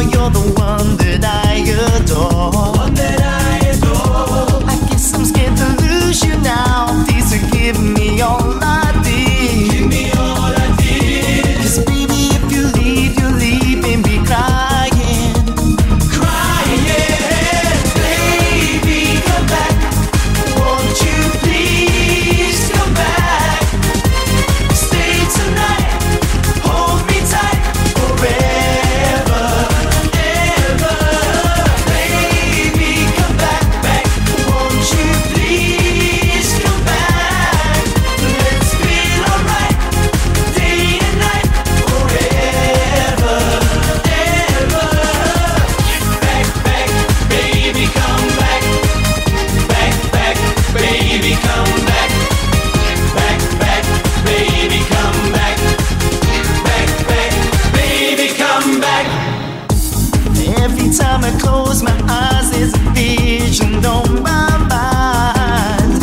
you're the one that I adore. Every time I close my eyes, it's a vision on my mind.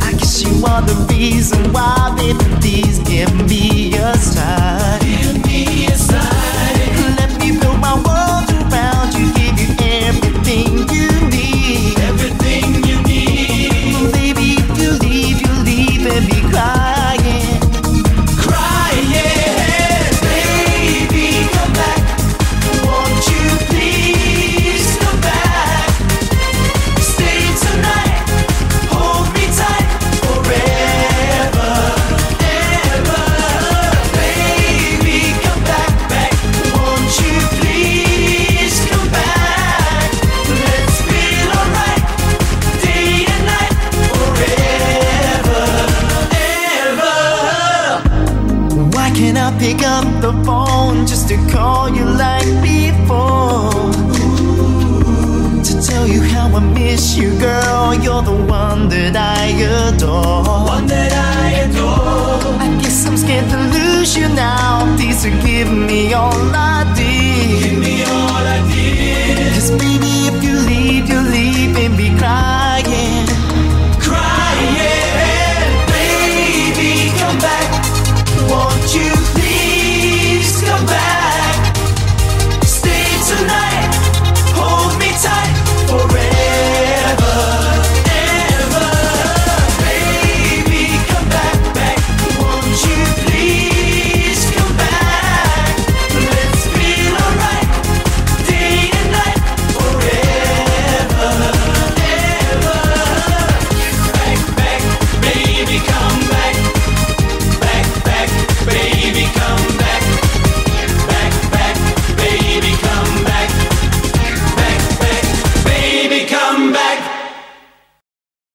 I guess you are the reason why, please give me a sign. up the phone just to call you like before. To tell you how I miss you, girl. You're the one that I adore. One that I adore. I guess I'm scared to lose you now. Please forgive me all I.